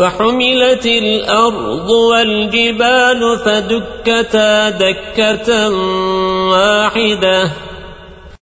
وحملت الأرض والجبال فدكتا دكة واحدة.